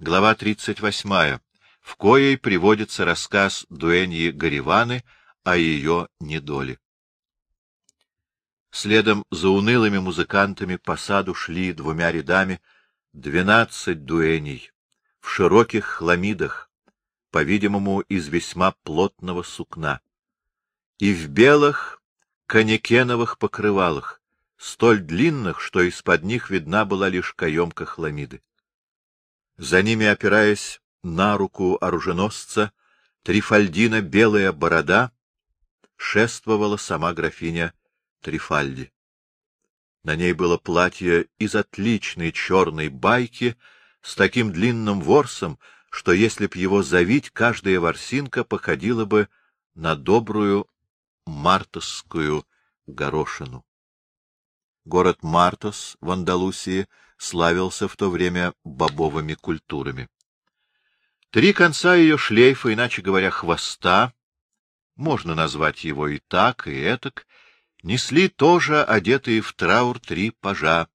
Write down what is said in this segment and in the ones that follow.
глава 38, в коей приводится рассказ Дуэньи Гариваны о ее недоле. Следом за унылыми музыкантами по саду шли двумя рядами двенадцать дуэней в широких хламидах, по-видимому, из весьма плотного сукна, и в белых конекеновых покрывалах, столь длинных, что из-под них видна была лишь каемка хламиды. За ними, опираясь на руку оруженосца, Трифальдина белая борода, шествовала сама графиня Трифальди. На ней было платье из отличной черной байки с таким длинным ворсом, что если б его завить, каждая ворсинка походила бы на добрую мартосскую горошину. Город Мартос в Андалусии славился в то время бобовыми культурами. Три конца ее шлейфа, иначе говоря, хвоста, можно назвать его и так, и этак, несли тоже одетые в траур три пажа,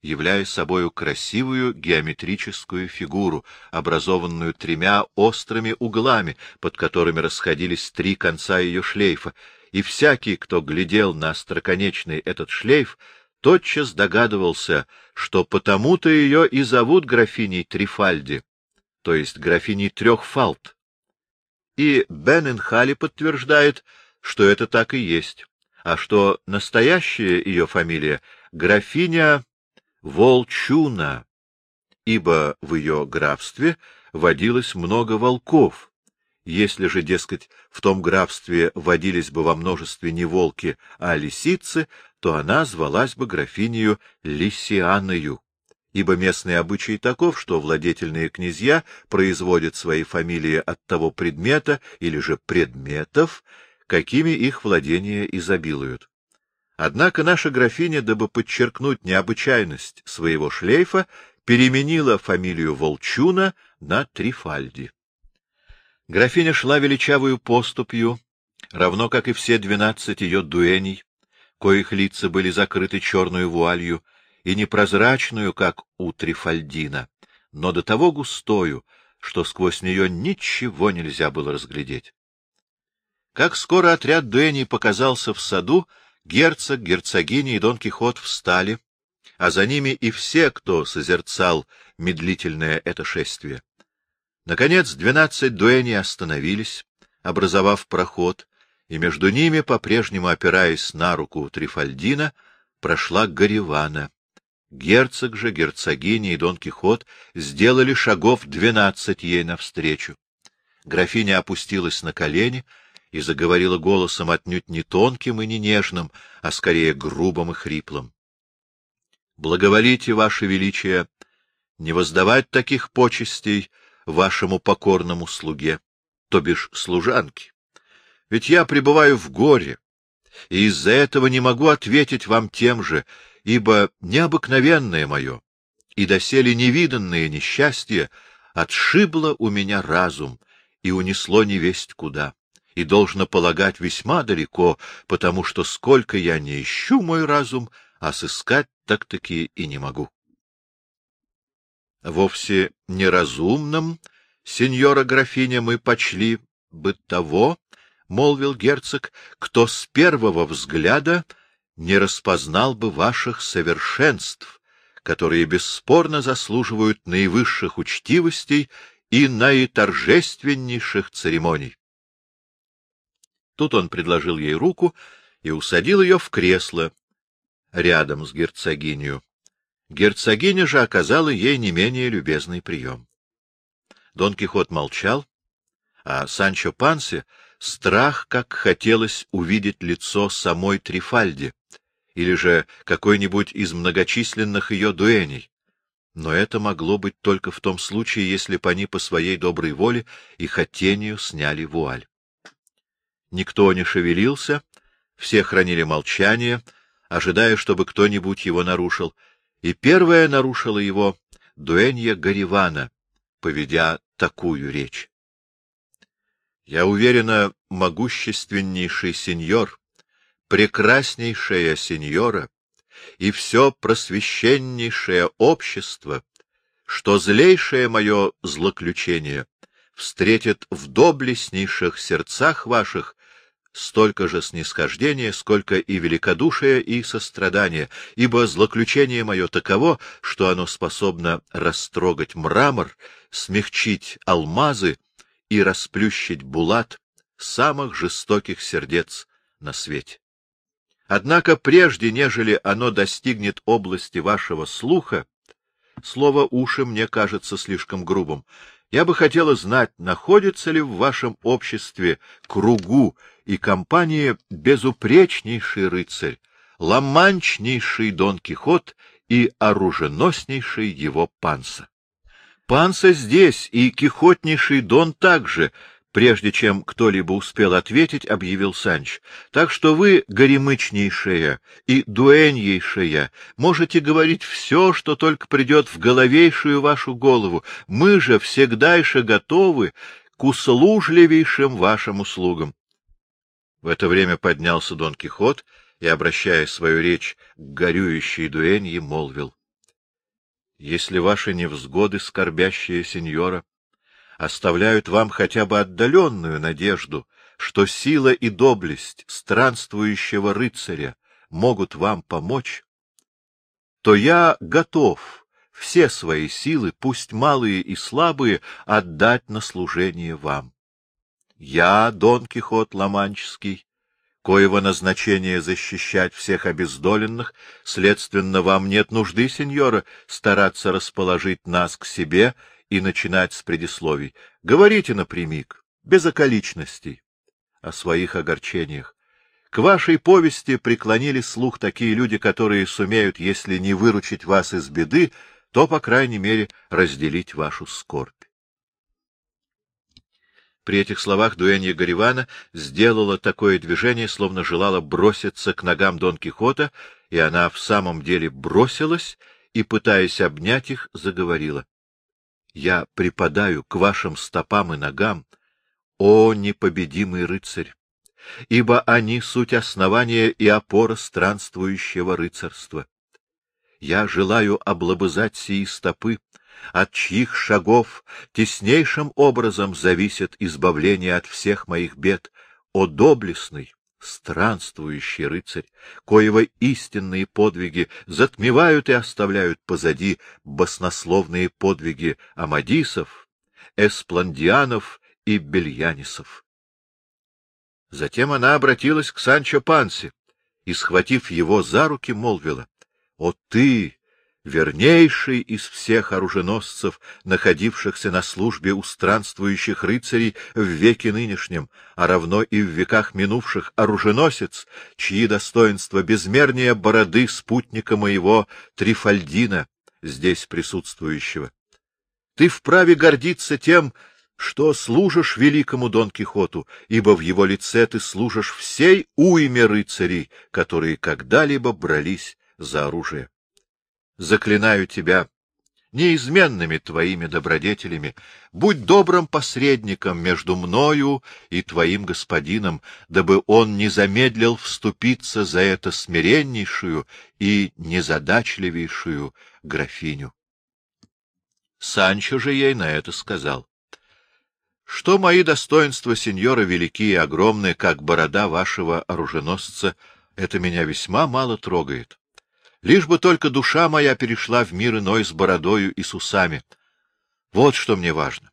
являя собою красивую геометрическую фигуру, образованную тремя острыми углами, под которыми расходились три конца ее шлейфа, и всякий, кто глядел на остроконечный этот шлейф, тотчас догадывался, что потому-то ее и зовут графиней Трифальди, то есть графиней трех фалт. И Бенненхали подтверждает, что это так и есть а что настоящая ее фамилия — графиня Волчуна, ибо в ее графстве водилось много волков. Если же, дескать, в том графстве водились бы во множестве не волки, а лисицы, то она звалась бы графинею Лисианою, ибо местный обычай таков, что владетельные князья производят свои фамилии от того предмета или же предметов, какими их владения изобилуют. Однако наша графиня, дабы подчеркнуть необычайность своего шлейфа, переменила фамилию Волчуна на Трифальди. Графиня шла величавую поступью, равно как и все двенадцать ее дуэней, коих лица были закрыты черную вуалью и непрозрачную, как у Трифальдина, но до того густою, что сквозь нее ничего нельзя было разглядеть. Как скоро отряд Дэнни показался в саду, герцог, герцогиня и Дон Кихот встали, а за ними и все, кто созерцал медлительное это шествие. Наконец, двенадцать дуэней остановились, образовав проход, и между ними, по-прежнему опираясь на руку Трифальдина, прошла Гаривана. Герцог же, герцогиня и Дон Кихот сделали шагов двенадцать ей навстречу. Графиня опустилась на колени — и заговорила голосом отнюдь не тонким и не нежным, а скорее грубым и хриплым. — Благоволите, Ваше Величие, не воздавать таких почестей вашему покорному слуге, то бишь служанке. Ведь я пребываю в горе, и из-за этого не могу ответить вам тем же, ибо необыкновенное мое и доселе невиданное несчастье отшибло у меня разум и унесло невесть куда и должно полагать весьма далеко, потому что сколько я не ищу мой разум, а сыскать так-таки и не могу. Вовсе неразумным, сеньора графиня, мы почли бы того, — молвил герцог, — кто с первого взгляда не распознал бы ваших совершенств, которые бесспорно заслуживают наивысших учтивостей и наиторжественнейших церемоний. Тут он предложил ей руку и усадил ее в кресло рядом с герцогинью. Герцогиня же оказала ей не менее любезный прием. Дон Кихот молчал, а Санчо Пансе страх, как хотелось увидеть лицо самой Трифальди или же какой-нибудь из многочисленных ее дуэней. Но это могло быть только в том случае, если бы они по своей доброй воле и хотению сняли вуаль. Никто не шевелился, все хранили молчание, ожидая, чтобы кто-нибудь его нарушил, и первая нарушила его Дуэнья Гаривана, поведя такую речь. Я уверена, могущественнейший сеньор, прекраснейшая сеньора и все просвещеннейшее общество что злейшее мое злоключение встретит в доблестнейших сердцах ваших столько же снисхождения, сколько и великодушия, и сострадания, ибо злоключение мое таково, что оно способно растрогать мрамор, смягчить алмазы и расплющить булат самых жестоких сердец на свете. Однако прежде, нежели оно достигнет области вашего слуха, слово «уши» мне кажется слишком грубым, я бы хотела знать, находится ли в вашем обществе, кругу и компании безупречнейший рыцарь, ломанчнейший Дон Кихот и оруженоснейший его Панса. Панса здесь, и кихотнейший Дон также, прежде чем кто-либо успел ответить, объявил Санч. Так что вы, горемычнейшая и дуэньейшая, можете говорить все, что только придет в головейшую вашу голову. Мы же всегдайше готовы к услужливейшим вашим услугам. В это время поднялся Дон Кихот и, обращая свою речь к горюющей дуэнье, молвил. — Если ваши невзгоды, скорбящие сеньора, оставляют вам хотя бы отдаленную надежду, что сила и доблесть странствующего рыцаря могут вам помочь, то я готов все свои силы, пусть малые и слабые, отдать на служение вам. Я, Дон Кихот Ломанческий, коего назначение защищать всех обездоленных, следственно, вам нет нужды, сеньора, стараться расположить нас к себе и начинать с предисловий. Говорите напрямик, без околичностей, о своих огорчениях. К вашей повести преклонили слух такие люди, которые сумеют, если не выручить вас из беды, то, по крайней мере, разделить вашу скорбь. При этих словах дуэнья Гаривана сделала такое движение, словно желала броситься к ногам Дон Кихота, и она в самом деле бросилась и, пытаясь обнять их, заговорила. — Я припадаю к вашим стопам и ногам, о непобедимый рыцарь, ибо они суть основания и опора странствующего рыцарства. Я желаю облобызать сии стопы, от чьих шагов теснейшим образом зависит избавление от всех моих бед, о доблестный, странствующий рыцарь, коего истинные подвиги затмевают и оставляют позади баснословные подвиги амадисов, эспландианов и бельянисов. Затем она обратилась к Санчо Панси и, схватив его за руки, молвила, — О ты, вернейший из всех оруженосцев, находившихся на службе у странствующих рыцарей в веке нынешнем, а равно и в веках минувших, оруженосец, чьи достоинства безмернее бороды спутника моего Трифальдина, здесь присутствующего. Ты вправе гордиться тем, что служишь великому Дон Кихоту, ибо в его лице ты служишь всей уйме рыцарей, которые когда-либо брались за оружие заклинаю тебя неизменными твоими добродетелями, будь добрым посредником между мною и твоим господином, дабы он не замедлил вступиться за это смиреннейшую и незадачливейшую графиню. Санчо же ей на это сказал. — Что мои достоинства, сеньора, велики и огромны, как борода вашего оруженосца, это меня весьма мало трогает. Лишь бы только душа моя перешла в мир иной с бородою и с усами. Вот что мне важно.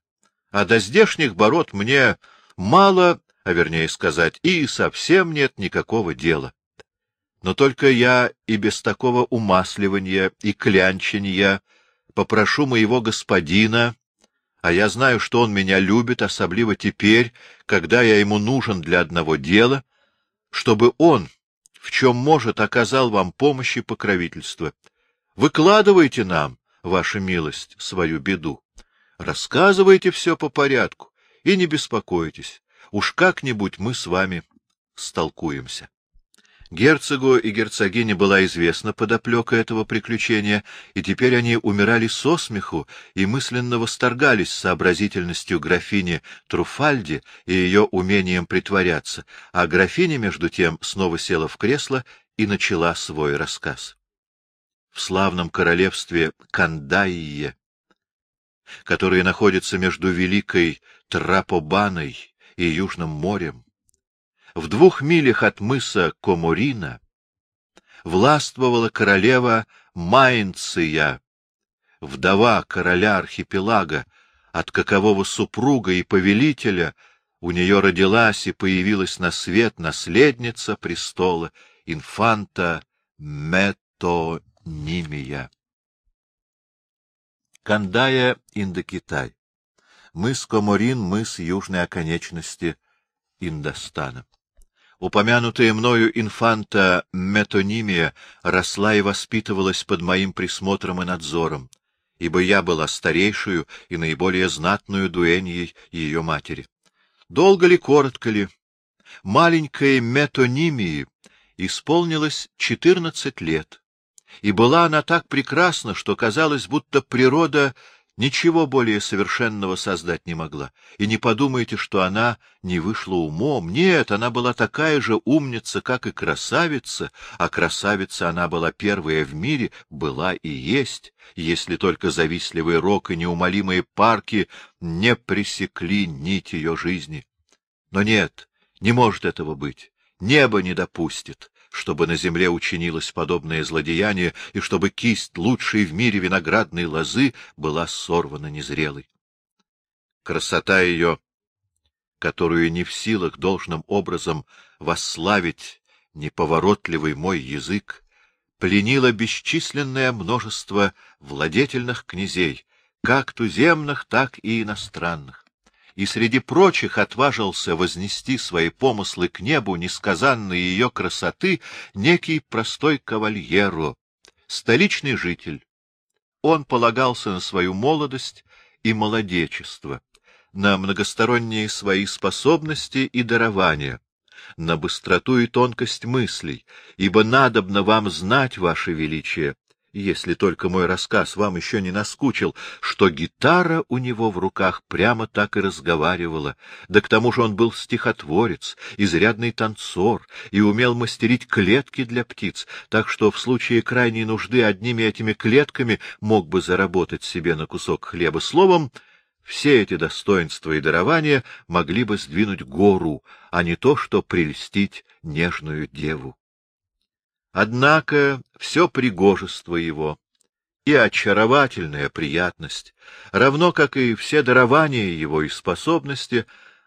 А до здешних бород мне мало, а вернее сказать, и совсем нет никакого дела. Но только я и без такого умасливания и клянчения попрошу моего господина, а я знаю, что он меня любит, особливо теперь, когда я ему нужен для одного дела, чтобы он в чем может, оказал вам помощь и покровительство. Выкладывайте нам, ваша милость, свою беду. Рассказывайте все по порядку и не беспокойтесь. Уж как-нибудь мы с вами столкуемся. Герцогу и герцогине была известна подоплека этого приключения, и теперь они умирали со смеху и мысленно восторгались сообразительностью графини Труфальди и ее умением притворяться, а графиня, между тем, снова села в кресло и начала свой рассказ. В славном королевстве Кандаие которые находятся между Великой Трапобаной и Южным морем, в двух милях от мыса Коморина, властвовала королева Майнция, вдова короля архипелага, от какового супруга и повелителя у нее родилась и появилась на свет наследница престола, инфанта Метонимия. Кандая, Индокитай. Мыс Коморин, мыс южной оконечности Индостана. Упомянутая мною инфанта Метонимия росла и воспитывалась под моим присмотром и надзором, ибо я была старейшую и наиболее знатную дуэньей ее матери. Долго ли, коротко ли, маленькой Метонимии исполнилось четырнадцать лет, и была она так прекрасна, что казалось, будто природа ничего более совершенного создать не могла. И не подумайте, что она не вышла умом. Нет, она была такая же умница, как и красавица, а красавица она была первая в мире, была и есть, если только завистливый рок и неумолимые парки не пресекли нить ее жизни. Но нет, не может этого быть. Небо не допустит чтобы на земле учинилось подобное злодеяние, и чтобы кисть лучшей в мире виноградной лозы была сорвана незрелой. Красота ее, которую не в силах должным образом восславить неповоротливый мой язык, пленила бесчисленное множество владетельных князей, как туземных, так и иностранных и среди прочих отважился вознести свои помыслы к небу несказанной ее красоты некий простой кавальеро, столичный житель. Он полагался на свою молодость и молодечество, на многосторонние свои способности и дарования, на быстроту и тонкость мыслей, ибо надобно вам знать, ваше величие, если только мой рассказ вам еще не наскучил, что гитара у него в руках прямо так и разговаривала, да к тому же он был стихотворец, изрядный танцор и умел мастерить клетки для птиц, так что в случае крайней нужды одними этими клетками мог бы заработать себе на кусок хлеба. Словом, все эти достоинства и дарования могли бы сдвинуть гору, а не то, что прельстить нежную деву. Однако все пригожество его и очаровательная приятность, равно как и все дарования его и способности,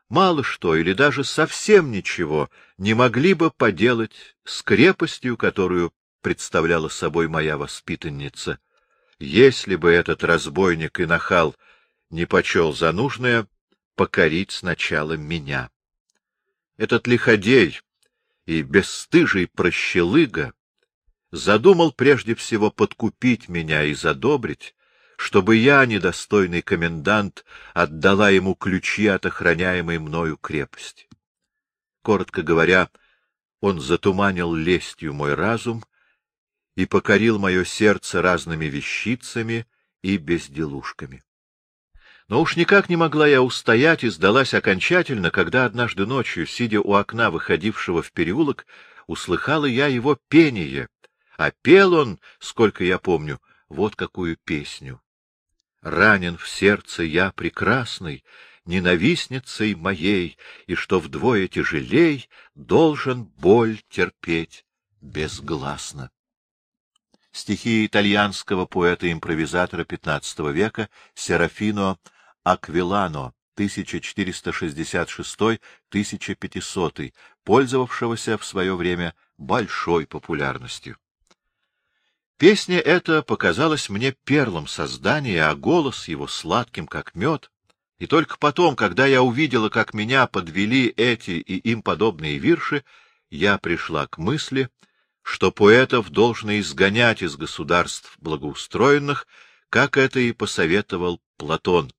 мало что или даже совсем ничего не могли бы поделать с крепостью, которую представляла собой моя воспитанница. Если бы этот разбойник и нахал не почел за нужное покорить сначала меня. Этот лиходей, и бесстыжий прощелыга задумал прежде всего подкупить меня и задобрить, чтобы я, недостойный комендант, отдала ему ключи от охраняемой мною крепости. Коротко говоря, он затуманил лестью мой разум и покорил мое сердце разными вещицами и безделушками. Но уж никак не могла я устоять и сдалась окончательно, когда однажды ночью, сидя у окна, выходившего в переулок, услыхала я его пение, а пел он, сколько я помню, вот какую песню. Ранен в сердце я прекрасный, ненавистницей моей, и что вдвое тяжелей должен боль терпеть безгласно. Стихи итальянского поэта-импровизатора XV века Серафино Аквилано 1466-1500, пользовавшегося в свое время большой популярностью. Песня эта показалась мне перлом создания, а голос его сладким, как мед. И только потом, когда я увидела, как меня подвели эти и им подобные вирши, я пришла к мысли, что поэтов должно изгонять из государств благоустроенных, как это и посоветовал Платон,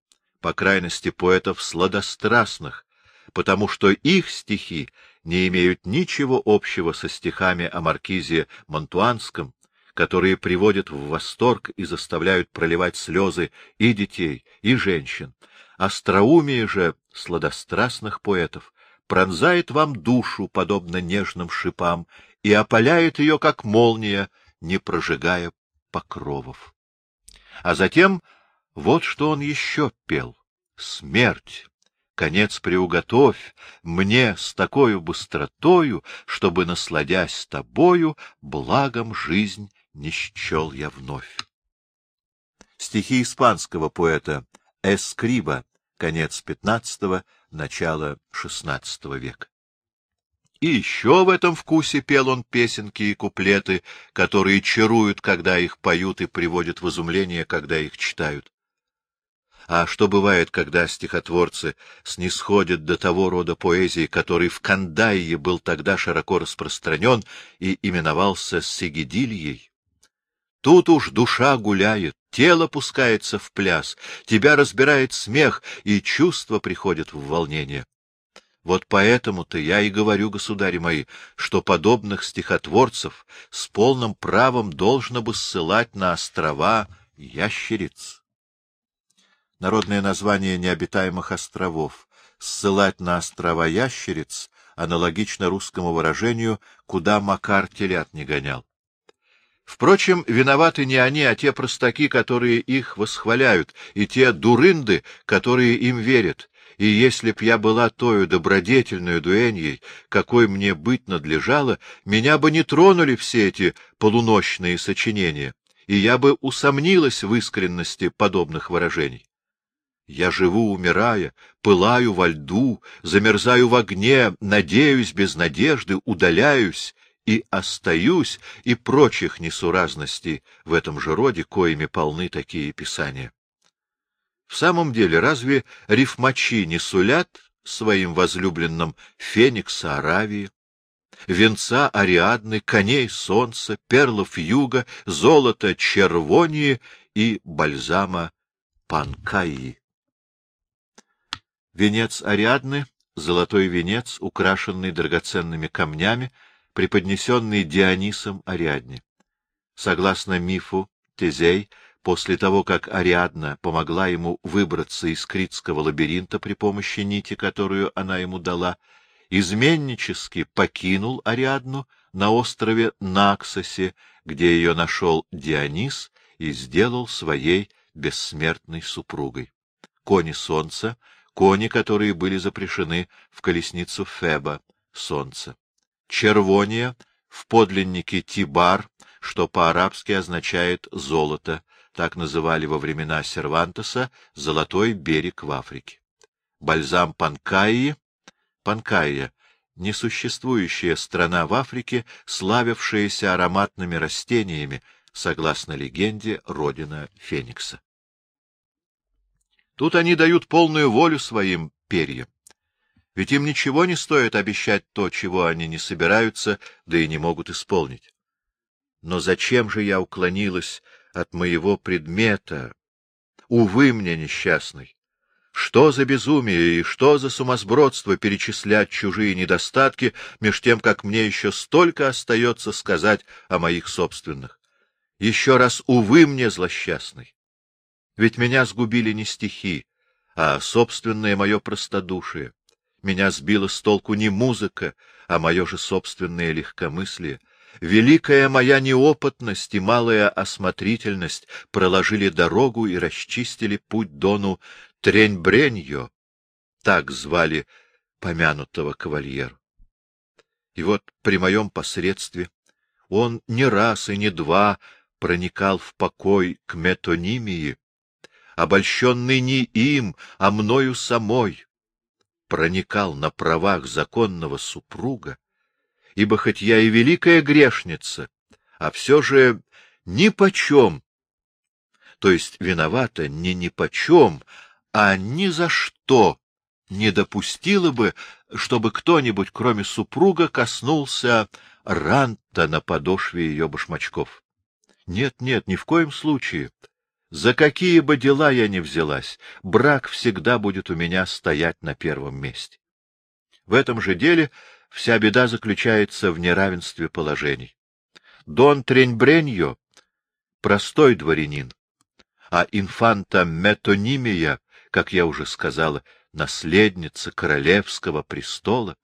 по крайности поэтов сладострастных, потому что их стихи не имеют ничего общего со стихами о маркизе Монтуанском, которые приводят в восторг и заставляют проливать слезы и детей, и женщин. Остроумие же сладострастных поэтов пронзает вам душу, подобно нежным шипам, и опаляет ее, как молния, не прожигая покровов. А затем Вот что он еще пел. Смерть, конец приуготовь мне с такой быстротою, чтобы, насладясь тобою, благом жизнь не счел я вновь. Стихи испанского поэта Эскриба, конец XV, начало XVI века. И еще в этом вкусе пел он песенки и куплеты, которые чаруют, когда их поют, и приводят в изумление, когда их читают. А что бывает, когда стихотворцы снисходят до того рода поэзии, который в Кандайе был тогда широко распространен и именовался Сигидильей? Тут уж душа гуляет, тело пускается в пляс, тебя разбирает смех, и чувства приходят в волнение. Вот поэтому-то я и говорю, государи мои, что подобных стихотворцев с полным правом должно бы ссылать на острова ящериц. Народное название необитаемых островов. Ссылать на острова ящериц аналогично русскому выражению «куда Макар телят не гонял». Впрочем, виноваты не они, а те простаки, которые их восхваляют, и те дурынды, которые им верят. И если б я была тою добродетельную дуэньей, какой мне быть надлежало, меня бы не тронули все эти полуночные сочинения, и я бы усомнилась в искренности подобных выражений. Я живу, умирая, пылаю во льду, замерзаю в огне, надеюсь без надежды, удаляюсь и остаюсь, и прочих несуразностей в этом же роде, коими полны такие писания. В самом деле, разве рифмачи не сулят своим возлюбленным феникса Аравии, венца Ариадны, коней солнца, перлов юга, золота червонии и бальзама Панкаи? Венец Ариадны — золотой венец, украшенный драгоценными камнями, преподнесенный Дионисом Ариадне. Согласно мифу, Тезей, после того, как Ариадна помогла ему выбраться из критского лабиринта при помощи нити, которую она ему дала, изменнически покинул Ариадну на острове Наксосе, где ее нашел Дионис и сделал своей бессмертной супругой. Кони солнца, кони, которые были запрещены в колесницу Феба, солнца. Червония в подлиннике Тибар, что по-арабски означает «золото», так называли во времена Сервантеса «золотой берег в Африке». Бальзам Панкаи, Панкаия — несуществующая страна в Африке, славившаяся ароматными растениями, согласно легенде, родина Феникса. Тут они дают полную волю своим перьям. Ведь им ничего не стоит обещать то, чего они не собираются, да и не могут исполнить. Но зачем же я уклонилась от моего предмета? Увы мне, несчастный! Что за безумие и что за сумасбродство перечислять чужие недостатки, меж тем, как мне еще столько остается сказать о моих собственных? Еще раз увы мне, злосчастный! Ведь меня сгубили не стихи, а собственное мое простодушие. Меня сбила с толку не музыка, а мое же собственное легкомыслие. Великая моя неопытность и малая осмотрительность проложили дорогу и расчистили путь Дону Трень-Бреньо, так звали помянутого кавальеру. И вот при моем посредстве он не раз и не два проникал в покой к метонимии, обольщенный не им, а мною самой, проникал на правах законного супруга, ибо хоть я и великая грешница, а все же ни почем, то есть виновата не ни почем, а ни за что не допустила бы, чтобы кто-нибудь, кроме супруга, коснулся ранта на подошве ее башмачков. Нет, нет, ни в коем случае. За какие бы дела я ни взялась, брак всегда будет у меня стоять на первом месте. В этом же деле вся беда заключается в неравенстве положений. Дон Треньбреньо — простой дворянин, а инфанта Метонимия, как я уже сказала, наследница королевского престола.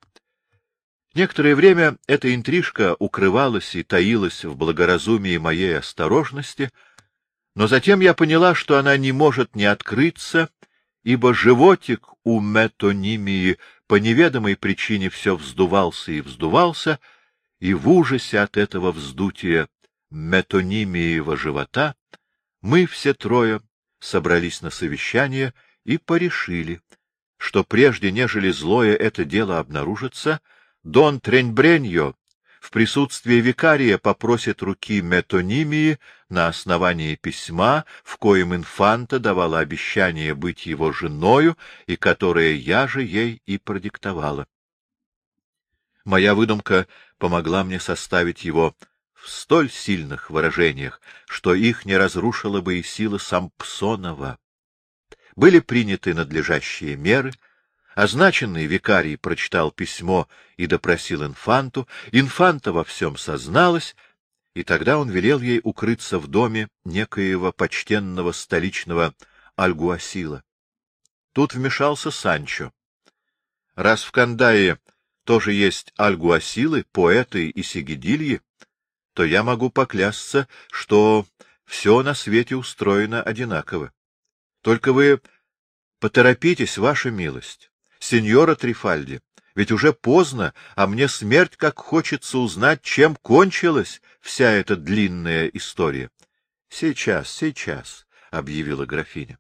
Некоторое время эта интрижка укрывалась и таилась в благоразумии моей осторожности — Но затем я поняла, что она не может не открыться, ибо животик у метонимии по неведомой причине все вздувался и вздувался, и в ужасе от этого вздутия метонимиева живота мы все трое собрались на совещание и порешили, что прежде, нежели злое это дело обнаружится, Дон Треньбреньо в присутствии викария попросит руки метонимии на основании письма, в коем инфанта давала обещание быть его женою и которое я же ей и продиктовала. Моя выдумка помогла мне составить его в столь сильных выражениях, что их не разрушила бы и сила Сампсонова. Были приняты надлежащие меры — Означенный викарий прочитал письмо и допросил инфанту. Инфанта во всем созналась, и тогда он велел ей укрыться в доме некоего почтенного столичного альгуасила. Тут вмешался Санчо. Раз в Кандае тоже есть альгуасилы, поэты и сигидильи, то я могу поклясться, что все на свете устроено одинаково. Только вы поторопитесь, ваша милость. Сеньора Трифальди, ведь уже поздно, а мне смерть как хочется узнать, чем кончилась вся эта длинная история. — Сейчас, сейчас, — объявила графиня.